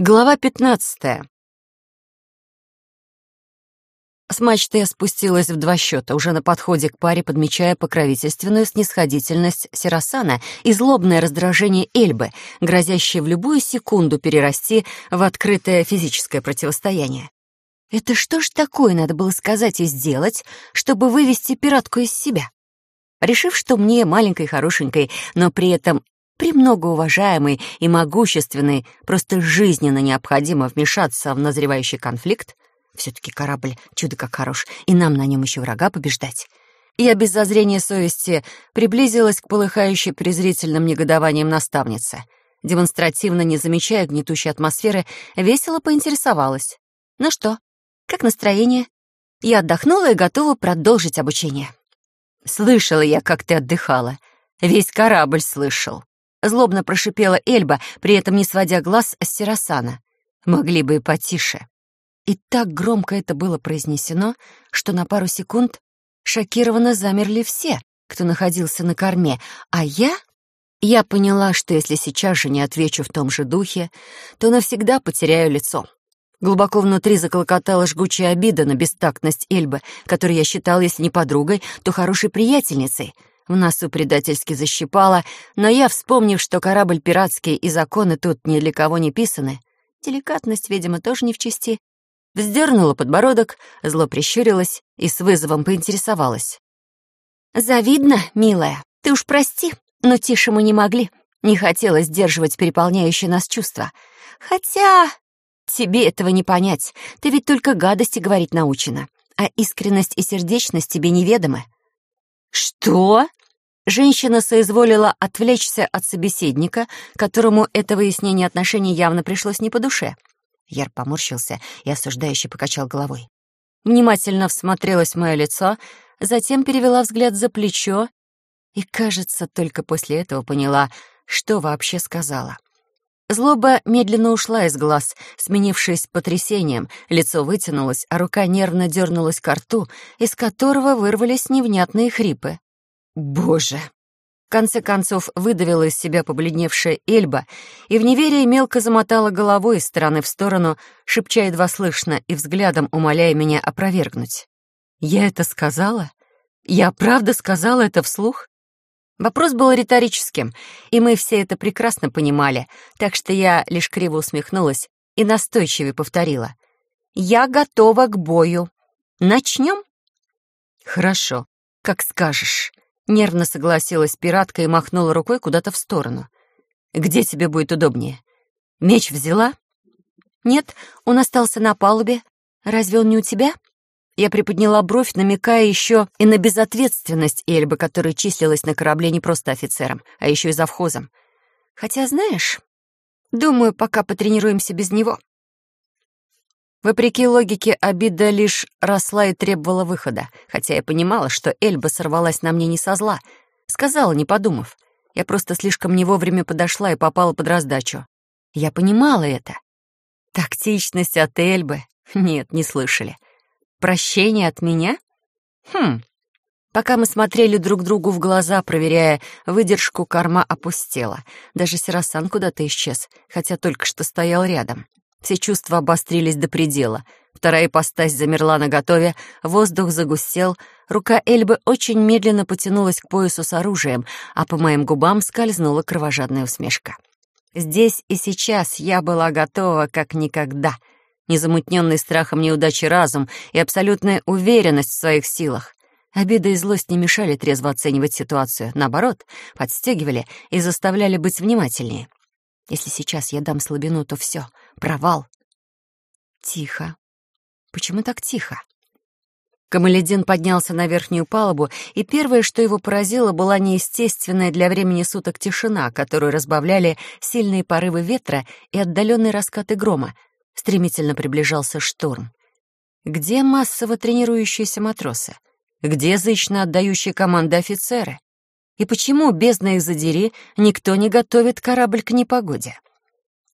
Глава пятнадцатая. С мачты я спустилась в два счета, уже на подходе к паре, подмечая покровительственную снисходительность Сиросана и злобное раздражение Эльбы, грозящее в любую секунду перерасти в открытое физическое противостояние. Это что ж такое надо было сказать и сделать, чтобы вывести пиратку из себя? Решив, что мне, маленькой хорошенькой, но при этом премногоуважаемый и могущественный, просто жизненно необходимо вмешаться в назревающий конфликт, все-таки корабль чудо как хорош, и нам на нем еще врага побеждать. Я без зазрения совести приблизилась к полыхающей презрительным негодованием наставнице. Демонстративно не замечая гнетущей атмосферы, весело поинтересовалась. «Ну что, как настроение?» Я отдохнула и готова продолжить обучение. «Слышала я, как ты отдыхала. Весь корабль слышал». Злобно прошипела Эльба, при этом не сводя глаз с Сиросана. Могли бы и потише. И так громко это было произнесено, что на пару секунд шокированно замерли все, кто находился на корме, а я... Я поняла, что если сейчас же не отвечу в том же духе, то навсегда потеряю лицо. Глубоко внутри заколокотала жгучая обида на бестактность Эльбы, которую я считала, если не подругой, то хорошей приятельницей — в носу предательски защипало, но я, вспомнив, что корабль пиратский и законы тут ни для кого не писаны, деликатность, видимо, тоже не в чести, вздернула подбородок, зло прищурилась и с вызовом поинтересовалась. «Завидно, милая. Ты уж прости, но тише мы не могли. Не хотела сдерживать переполняющее нас чувства. Хотя тебе этого не понять. Ты ведь только гадости говорить научена, а искренность и сердечность тебе неведомы». «Что?» Женщина соизволила отвлечься от собеседника, которому это выяснение отношений явно пришлось не по душе. Яр поморщился и осуждающе покачал головой. Внимательно всмотрелась мое лицо, затем перевела взгляд за плечо и, кажется, только после этого поняла, что вообще сказала. Злоба медленно ушла из глаз, сменившись потрясением, лицо вытянулось, а рука нервно дернулась к рту, из которого вырвались невнятные хрипы. Боже! В конце концов выдавила из себя побледневшая Эльба и в неверии мелко замотала головой из стороны в сторону, шепча едва слышно и взглядом умоляя меня опровергнуть. «Я это сказала? Я правда сказала это вслух?» Вопрос был риторическим, и мы все это прекрасно понимали, так что я лишь криво усмехнулась и настойчивее повторила. «Я готова к бою. Начнем?» «Хорошо, как скажешь». Нервно согласилась пиратка и махнула рукой куда-то в сторону. «Где тебе будет удобнее? Меч взяла?» «Нет, он остался на палубе. Разве он не у тебя?» Я приподняла бровь, намекая еще и на безответственность Эльбы, которая числилась на корабле не просто офицером, а еще и завхозом. Хотя, знаешь, думаю, пока потренируемся без него. Вопреки логике, обида лишь росла и требовала выхода, хотя я понимала, что Эльба сорвалась на мне не со зла. Сказала, не подумав. Я просто слишком не вовремя подошла и попала под раздачу. Я понимала это. Тактичность от Эльбы? Нет, не слышали. Прощение от меня? Хм. Пока мы смотрели друг другу в глаза, проверяя выдержку, корма опустела. Даже Сирасан куда-то исчез, хотя только что стоял рядом. Все чувства обострились до предела. Вторая ипостась замерла наготове, воздух загустел, рука Эльбы очень медленно потянулась к поясу с оружием, а по моим губам скользнула кровожадная усмешка. Здесь и сейчас я была готова как никогда. Незамутненный страхом неудачи разум и абсолютная уверенность в своих силах. Обида и злость не мешали трезво оценивать ситуацию, наоборот, подстегивали и заставляли быть внимательнее. Если сейчас я дам слабину, то все, провал. Тихо. Почему так тихо? Камаледин поднялся на верхнюю палубу, и первое, что его поразило, была неестественная для времени суток тишина, которую разбавляли сильные порывы ветра и отдаленные раскаты грома. Стремительно приближался шторм. Где массово тренирующиеся матросы? Где зычно отдающие команды офицеры? И почему, бездна их задери, никто не готовит корабль к непогоде?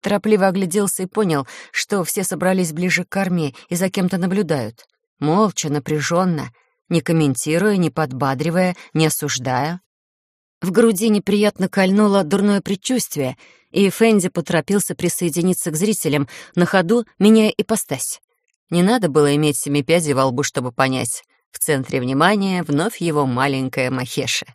Торопливо огляделся и понял, что все собрались ближе к корме и за кем-то наблюдают. Молча, напряженно, не комментируя, не подбадривая, не осуждая. В груди неприятно кольнуло дурное предчувствие, и Фэнди поторопился присоединиться к зрителям, на ходу меняя ипостась. Не надо было иметь семи пядей во лбу, чтобы понять. В центре внимания вновь его маленькая Махеша.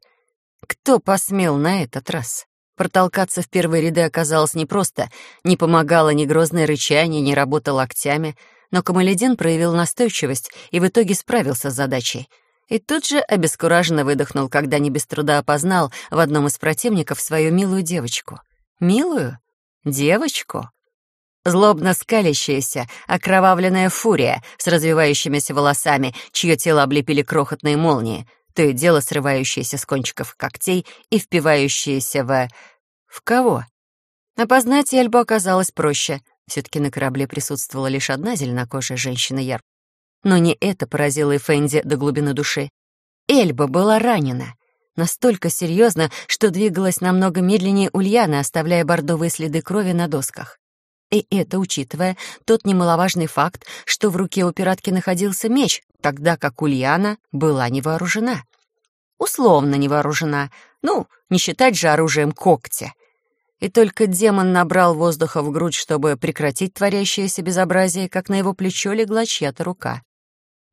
Кто посмел на этот раз? Протолкаться в первые ряды оказалось непросто, не помогало ни грозное рычание, ни работа локтями, но Камаледин проявил настойчивость и в итоге справился с задачей. И тут же обескураженно выдохнул, когда не без труда опознал в одном из противников свою милую девочку. Милую? Девочку? Злобно скалящаяся, окровавленная фурия с развивающимися волосами, чье тело облепили крохотные молнии — то и дело срывающиеся с кончиков когтей и впивающиеся в... В кого? Опознать Эльбу оказалось проще. все таки на корабле присутствовала лишь одна зеленокожая женщина Ярп. Но не это поразило и Фэнди до глубины души. Эльба была ранена. Настолько серьезно, что двигалась намного медленнее Ульяны, оставляя бордовые следы крови на досках. И это учитывая тот немаловажный факт, что в руке у пиратки находился меч, тогда как Ульяна была не вооружена. Условно не вооружена, ну, не считать же оружием когтя. И только демон набрал воздуха в грудь, чтобы прекратить творящееся безобразие, как на его плечо легла чья-то рука.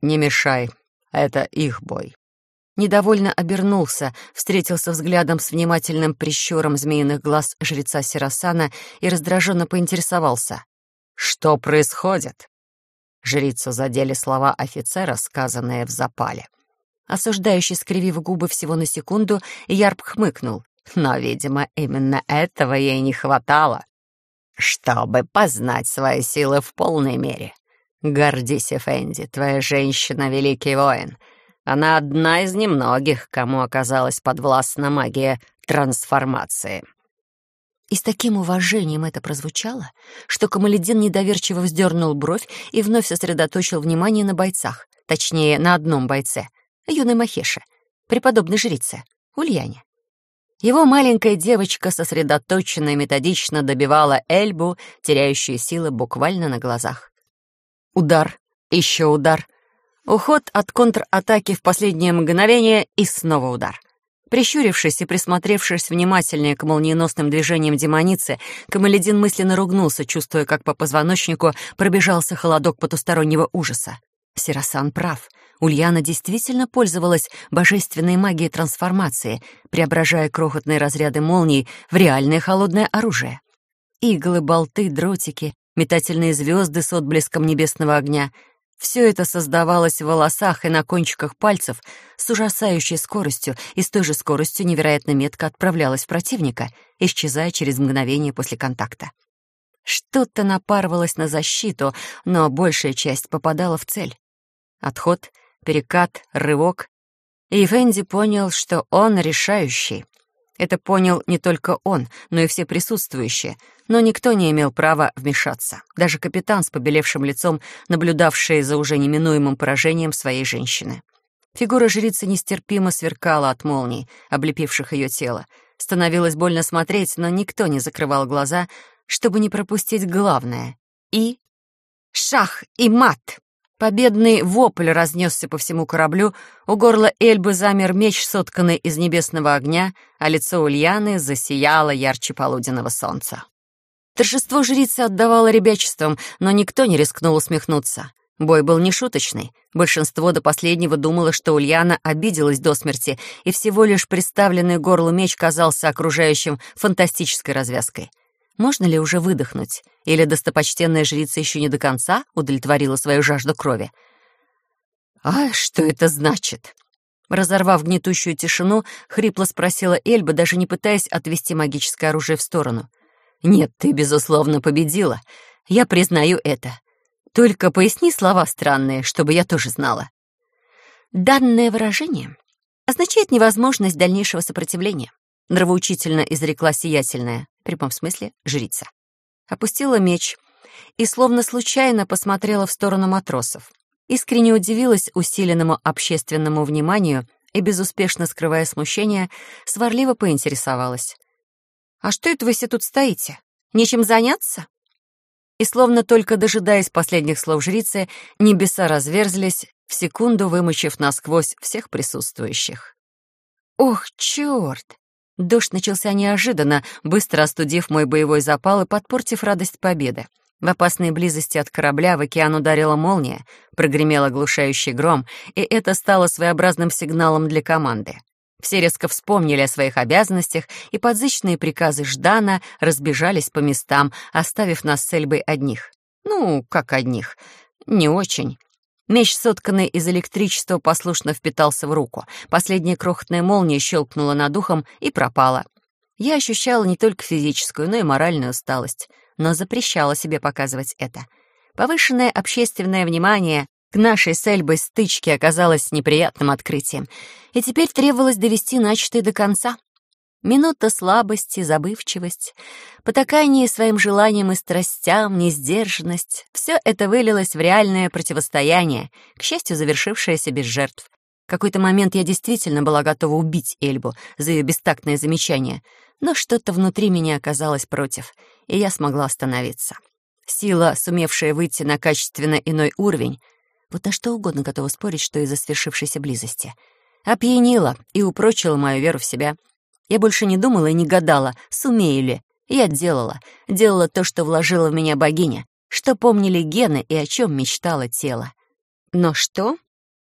«Не мешай, это их бой», недовольно обернулся, встретился взглядом с внимательным прищуром змеиных глаз жреца Сиросана и раздраженно поинтересовался. «Что происходит?» Жрицу задели слова офицера, сказанные в запале. Осуждающий, скривив губы всего на секунду, Ярб хмыкнул. Но, видимо, именно этого ей не хватало. «Чтобы познать свои силы в полной мере. Гордись, Эфенди, твоя женщина — великий воин». Она одна из немногих, кому оказалась подвластна магия трансформации. И с таким уважением это прозвучало, что Камаледин недоверчиво вздернул бровь и вновь сосредоточил внимание на бойцах, точнее, на одном бойце, юной Махеше, преподобной жрице, Ульяне. Его маленькая девочка сосредоточенно и методично добивала Эльбу, теряющую силы буквально на глазах. Удар, еще удар, Уход от контратаки в последнее мгновение и снова удар. Прищурившись и присмотревшись внимательнее к молниеносным движениям демоницы, Камаледин мысленно ругнулся, чувствуя, как по позвоночнику пробежался холодок потустороннего ужаса. Сирасан прав. Ульяна действительно пользовалась божественной магией трансформации, преображая крохотные разряды молний в реальное холодное оружие. Иглы, болты, дротики, метательные звезды с отблеском небесного огня — все это создавалось в волосах и на кончиках пальцев с ужасающей скоростью и с той же скоростью невероятно метко отправлялось в противника, исчезая через мгновение после контакта. Что-то напарывалось на защиту, но большая часть попадала в цель. Отход, перекат, рывок. И Фэнди понял, что он решающий. Это понял не только он, но и все присутствующие, но никто не имел права вмешаться, даже капитан с побелевшим лицом, наблюдавший за уже неминуемым поражением своей женщины. Фигура жрицы нестерпимо сверкала от молний, облепивших ее тело. Становилось больно смотреть, но никто не закрывал глаза, чтобы не пропустить главное. И... Шах и мат! Победный вопль разнесся по всему кораблю, у горла Эльбы замер меч, сотканный из небесного огня, а лицо Ульяны засияло ярче полуденного солнца. Торжество жрицы отдавало ребячеством, но никто не рискнул усмехнуться. Бой был нешуточный. Большинство до последнего думало, что Ульяна обиделась до смерти, и всего лишь представленный горлу меч казался окружающим фантастической развязкой. Можно ли уже выдохнуть? Или достопочтенная жрица еще не до конца удовлетворила свою жажду крови? «А что это значит?» Разорвав гнетущую тишину, хрипло спросила Эльба, даже не пытаясь отвести магическое оружие в сторону. «Нет, ты, безусловно, победила. Я признаю это. Только поясни слова странные, чтобы я тоже знала». «Данное выражение означает невозможность дальнейшего сопротивления», нравоучительно изрекла сиятельная, прямом смысле, жрица опустила меч и словно случайно посмотрела в сторону матросов. Искренне удивилась усиленному общественному вниманию и, безуспешно скрывая смущение, сварливо поинтересовалась. «А что это вы все тут стоите? Нечем заняться?» И словно только дожидаясь последних слов жрицы, небеса разверзлись, в секунду вымочив насквозь всех присутствующих. «Ох, черт! Дождь начался неожиданно, быстро остудив мой боевой запал и подпортив радость победы. В опасной близости от корабля в океан ударила молния, прогремел оглушающий гром, и это стало своеобразным сигналом для команды. Все резко вспомнили о своих обязанностях, и подзычные приказы Ждана разбежались по местам, оставив нас с Эльбой одних. Ну, как одних. Не очень. Меч, сотканный из электричества, послушно впитался в руку. Последняя крохотная молния щелкнула над ухом и пропала. Я ощущала не только физическую, но и моральную усталость, но запрещала себе показывать это. Повышенное общественное внимание к нашей с Эльбой стычке оказалось неприятным открытием, и теперь требовалось довести начатое до конца. Минута слабости, забывчивость, потакание своим желаниям и страстям, несдержанность — все это вылилось в реальное противостояние, к счастью, завершившееся без жертв. В какой-то момент я действительно была готова убить Эльбу за ее бестактное замечание, но что-то внутри меня оказалось против, и я смогла остановиться. Сила, сумевшая выйти на качественно иной уровень, вот на что угодно готова спорить, что из-за свершившейся близости, опьянила и упрочила мою веру в себя — я больше не думала и не гадала, сумею ли. Я делала. Делала то, что вложила в меня богиня, что помнили гены и о чем мечтало тело. Но что?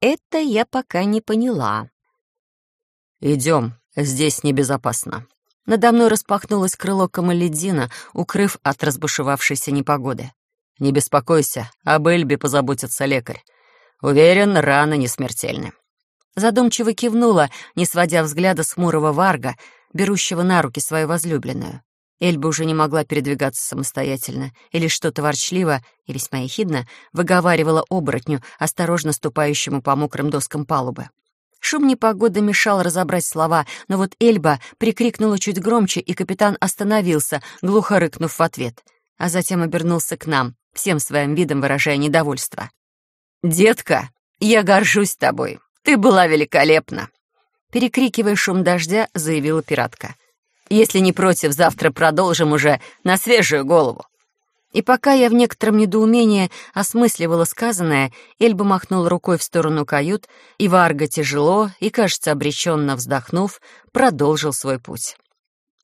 Это я пока не поняла. «Идем, здесь небезопасно». Надо мной распахнулось крыло камаледина, укрыв от разбушевавшейся непогоды. «Не беспокойся, об Эльбе позаботится лекарь. Уверен, раны не смертельны». Задумчиво кивнула, не сводя взгляда с хмурого варга, берущего на руки свою возлюбленную. Эльба уже не могла передвигаться самостоятельно, или что-то ворчливо и весьма ехидно выговаривала оборотню, осторожно ступающему по мокрым доскам палубы. Шум непогоды мешал разобрать слова, но вот Эльба прикрикнула чуть громче, и капитан остановился, глухо рыкнув в ответ, а затем обернулся к нам, всем своим видом выражая недовольство. «Детка, я горжусь тобой. «Ты была великолепна!» Перекрикивая шум дождя, заявила пиратка. «Если не против, завтра продолжим уже на свежую голову». И пока я в некотором недоумении осмысливала сказанное, Эльба махнул рукой в сторону кают, и Варга тяжело и, кажется, обреченно вздохнув, продолжил свой путь.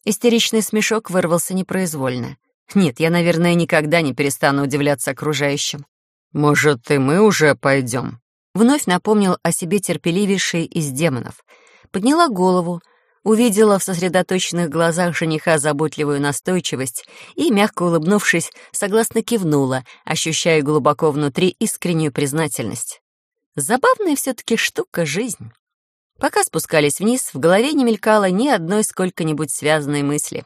Истеричный смешок вырвался непроизвольно. Нет, я, наверное, никогда не перестану удивляться окружающим. «Может, и мы уже пойдем?» Вновь напомнил о себе терпеливейший из демонов. Подняла голову, увидела в сосредоточенных глазах жениха заботливую настойчивость и, мягко улыбнувшись, согласно кивнула, ощущая глубоко внутри искреннюю признательность. Забавная все-таки штука жизнь. Пока спускались вниз, в голове не мелькало ни одной сколько-нибудь связанной мысли.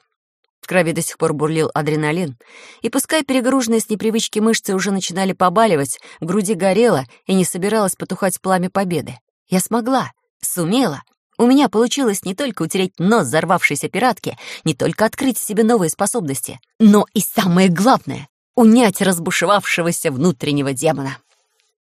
Крови до сих пор бурлил адреналин, и пускай перегруженные с непривычки мышцы уже начинали побаливать, в груди горело и не собиралось потухать пламя победы. Я смогла, сумела. У меня получилось не только утереть нос взорвавшейся пиратки, не только открыть в себе новые способности, но и самое главное — унять разбушевавшегося внутреннего демона.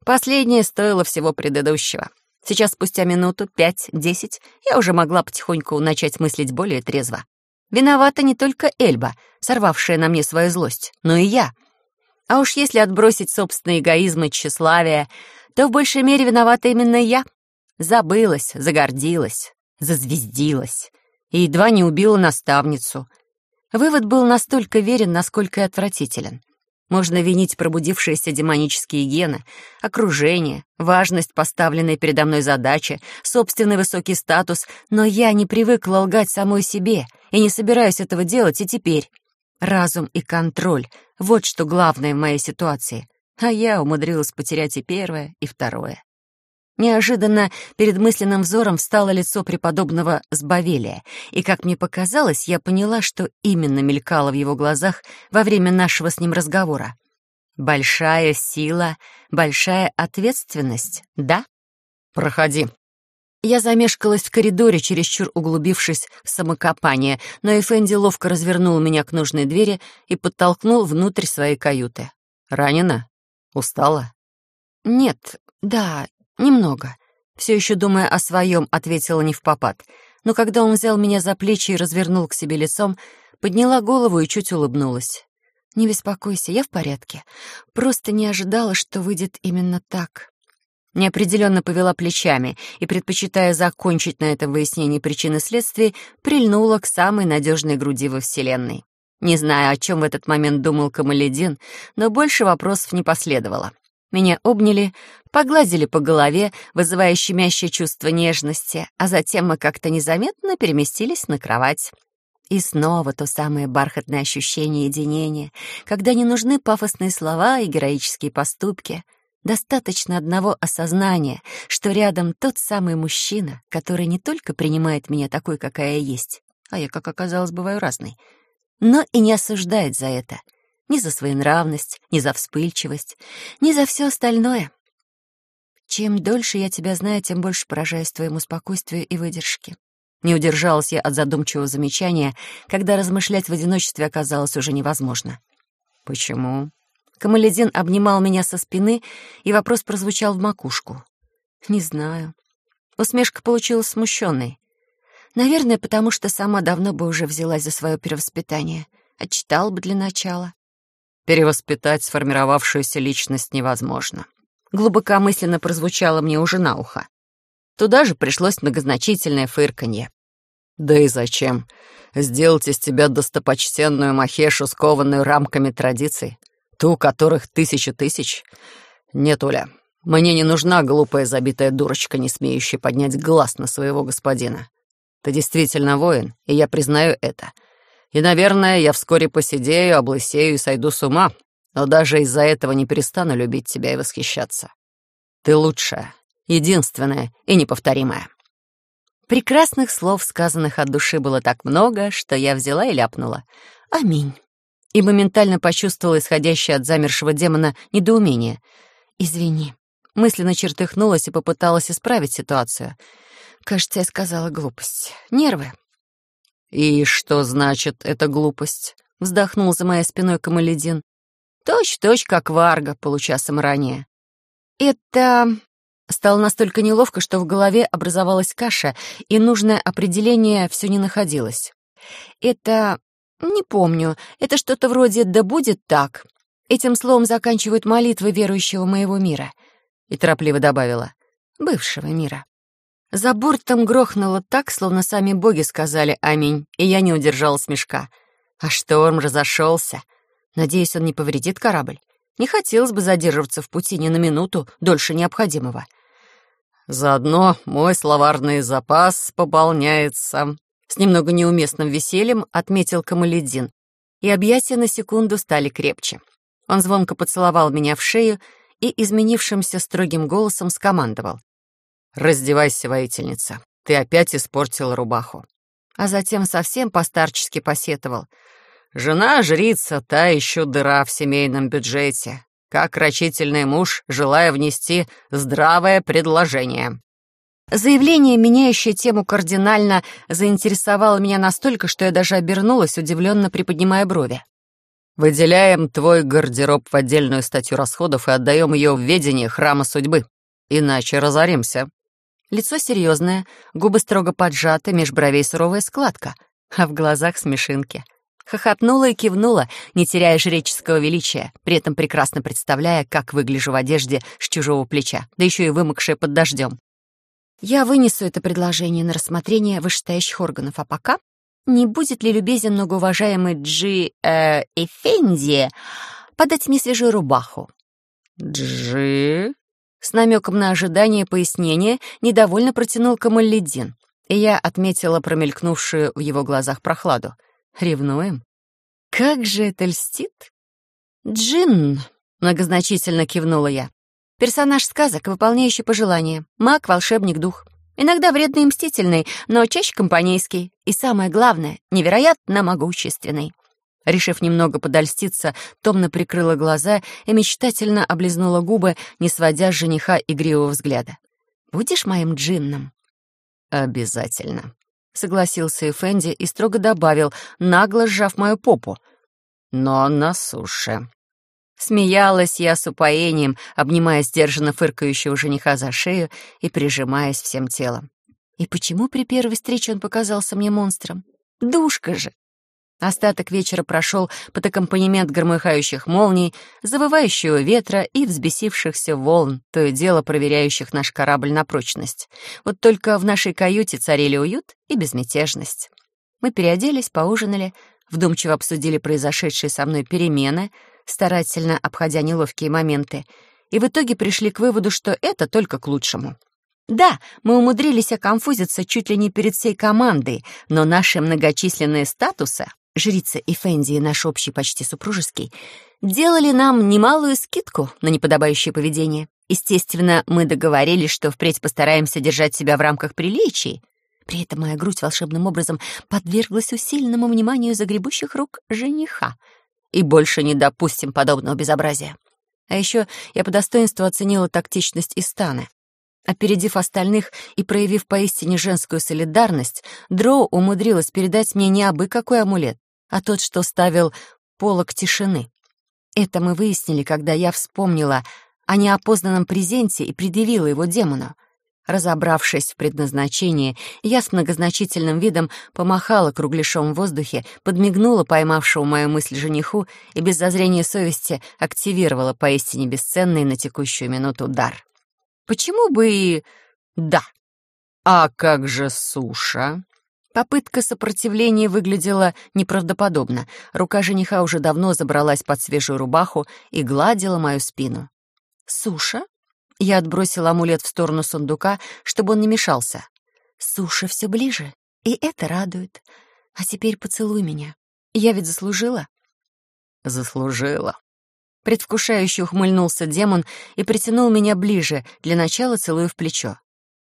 Последнее стоило всего предыдущего. Сейчас, спустя минуту, пять, десять, я уже могла потихоньку начать мыслить более трезво. Виновата не только Эльба, сорвавшая на мне свою злость, но и я. А уж если отбросить собственный эгоизм и тщеславие, то в большей мере виновата именно я. Забылась, загордилась, зазвездилась и едва не убила наставницу. Вывод был настолько верен, насколько и отвратителен. Можно винить пробудившиеся демонические гены, окружение, важность поставленной передо мной задачи, собственный высокий статус, но я не привыкла лгать самой себе и не собираюсь этого делать и теперь. Разум и контроль — вот что главное в моей ситуации, а я умудрилась потерять и первое, и второе. Неожиданно перед мысленным взором встало лицо преподобного Сбавелия, и, как мне показалось, я поняла, что именно мелькало в его глазах во время нашего с ним разговора. Большая сила, большая ответственность, да? Проходи. Я замешкалась в коридоре, чересчур углубившись в самокопание, но Эфенди ловко развернул меня к нужной двери и подтолкнул внутрь своей каюты. «Ранена? Устала?» «Нет, да, «Немного». Все еще думая о своем, ответила не в попад. Но когда он взял меня за плечи и развернул к себе лицом, подняла голову и чуть улыбнулась. «Не беспокойся, я в порядке. Просто не ожидала, что выйдет именно так». Неопределенно повела плечами и, предпочитая закончить на этом выяснении причины следствия, прильнула к самой надежной груди во Вселенной. Не знаю, о чем в этот момент думал Камаледин, но больше вопросов не последовало. Меня обняли, погладили по голове, вызывая щемящее чувство нежности, а затем мы как-то незаметно переместились на кровать. И снова то самое бархатное ощущение единения, когда не нужны пафосные слова и героические поступки — Достаточно одного осознания, что рядом тот самый мужчина, который не только принимает меня такой, какая я есть, а я, как оказалось, бываю разной, но и не осуждает за это, ни за своенравность, ни за вспыльчивость, ни за все остальное. Чем дольше я тебя знаю, тем больше поражаюсь твоему спокойствию и выдержке. Не удержалась я от задумчивого замечания, когда размышлять в одиночестве оказалось уже невозможно. «Почему?» Камаледин обнимал меня со спины, и вопрос прозвучал в макушку. «Не знаю». Усмешка получилась смущенной. Наверное, потому что сама давно бы уже взялась за свое перевоспитание. Отчитал бы для начала. Перевоспитать сформировавшуюся личность невозможно. Глубокомысленно прозвучало мне уже на ухо. Туда же пришлось многозначительное фырканье. «Да и зачем? Сделать из тебя достопочтенную Махешу, скованную рамками традиций? Ту, которых тысячи тысяч? Нет, Оля, мне не нужна глупая забитая дурочка, не смеющая поднять глаз на своего господина. Ты действительно воин, и я признаю это. И, наверное, я вскоре посидею, облысею и сойду с ума, но даже из-за этого не перестану любить тебя и восхищаться. Ты лучшая, единственная и неповторимая». Прекрасных слов, сказанных от души, было так много, что я взяла и ляпнула. «Аминь» и моментально почувствовала исходящее от замершего демона недоумение. «Извини». Мысленно чертыхнулась и попыталась исправить ситуацию. Кажется, я сказала глупость. Нервы. «И что значит эта глупость?» — вздохнул за моей спиной Камаледин. «Точь-точь, как Варга получасом ранее». «Это...» Стало настолько неловко, что в голове образовалась каша, и нужное определение все не находилось. «Это «Не помню. Это что-то вроде «да будет так». Этим словом заканчивают молитвы верующего моего мира». И торопливо добавила «бывшего мира». За бортом грохнуло так, словно сами боги сказали «Аминь», и я не удержала смешка. А шторм разошелся. Надеюсь, он не повредит корабль. Не хотелось бы задерживаться в пути ни на минуту дольше необходимого. Заодно мой словарный запас пополняется, с немного неуместным весельем отметил Камаледин, и объятия на секунду стали крепче. Он звонко поцеловал меня в шею и изменившимся строгим голосом скомандовал. «Раздевайся, воительница, ты опять испортила рубаху». А затем совсем постарчески посетовал. «Жена жрица, та еще дыра в семейном бюджете. Как рачительный муж, желая внести здравое предложение». Заявление, меняющее тему кардинально, заинтересовало меня настолько, что я даже обернулась, удивленно приподнимая брови. «Выделяем твой гардероб в отдельную статью расходов и отдаем ее в ведение храма судьбы. Иначе разоримся». Лицо серьезное, губы строго поджаты, меж бровей суровая складка, а в глазах смешинки. Хохотнула и кивнула, не теряя жреческого величия, при этом прекрасно представляя, как выгляжу в одежде с чужого плеча, да еще и вымокшая под дождем. Я вынесу это предложение на рассмотрение вышестоящих органов, а пока не будет ли любезен многоуважаемый Джи э, Эфенди подать мне свежую рубаху? Джи? С намеком на ожидание пояснения недовольно протянул Камалледин, и я отметила промелькнувшую в его глазах прохладу. Ревнуем? Как же это льстит? Джин, многозначительно кивнула я. Персонаж сказок, выполняющий пожелания. Маг, волшебник, дух. Иногда вредный и мстительный, но чаще компанейский. И самое главное, невероятно могущественный. Решив немного подольститься, томно прикрыла глаза и мечтательно облизнула губы, не сводя с жениха игривого взгляда. «Будешь моим джинном?» «Обязательно», — согласился Эфенди и строго добавил, нагло сжав мою попу. «Но на суше». Смеялась я с упоением, обнимая сдержанно фыркающего жениха за шею и прижимаясь всем телом. И почему при первой встрече он показался мне монстром? Душка же! Остаток вечера прошел под аккомпанемент громыхающих молний, завывающего ветра и взбесившихся волн, то и дело проверяющих наш корабль на прочность. Вот только в нашей каюте царили уют и безмятежность. Мы переоделись, поужинали, вдумчиво обсудили произошедшие со мной перемены, старательно обходя неловкие моменты, и в итоге пришли к выводу, что это только к лучшему. Да, мы умудрились оконфузиться чуть ли не перед всей командой, но наши многочисленные статусы жрица и Фенди, наш общий почти супружеский, делали нам немалую скидку на неподобающее поведение. Естественно, мы договорились, что впредь постараемся держать себя в рамках приличий. При этом моя грудь волшебным образом подверглась усиленному вниманию загребущих рук жениха. И больше не допустим подобного безобразия. А еще я по достоинству оценила тактичность Истаны. Опередив остальных и проявив поистине женскую солидарность, Дроу умудрилась передать мне не абы какой амулет, а тот, что ставил полок тишины. Это мы выяснили, когда я вспомнила о неопознанном презенте и предъявила его демону. Разобравшись в предназначении, я с многозначительным видом помахала кругляшом в воздухе, подмигнула поймавшему мою мысль жениху и без зазрения совести активировала поистине бесценный на текущую минуту дар. Почему бы и... да. А как же суша? Попытка сопротивления выглядела неправдоподобно. Рука жениха уже давно забралась под свежую рубаху и гладила мою спину. «Суша?» Я отбросила амулет в сторону сундука, чтобы он не мешался. «Суша все ближе, и это радует. А теперь поцелуй меня. Я ведь заслужила?» «Заслужила». Предвкушающе ухмыльнулся демон и притянул меня ближе, для начала целуя в плечо.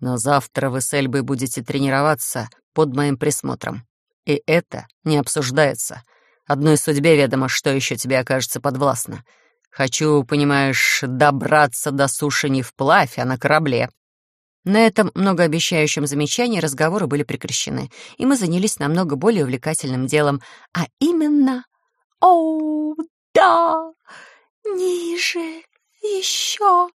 «Но завтра вы с Эльбой будете тренироваться под моим присмотром. И это не обсуждается. Одной судьбе ведомо, что еще тебе окажется подвластно. Хочу, понимаешь, добраться до суши не вплавь, а на корабле». На этом многообещающем замечании разговоры были прекращены, и мы занялись намного более увлекательным делом, а именно... «Оу, да! Ниже! Еще!»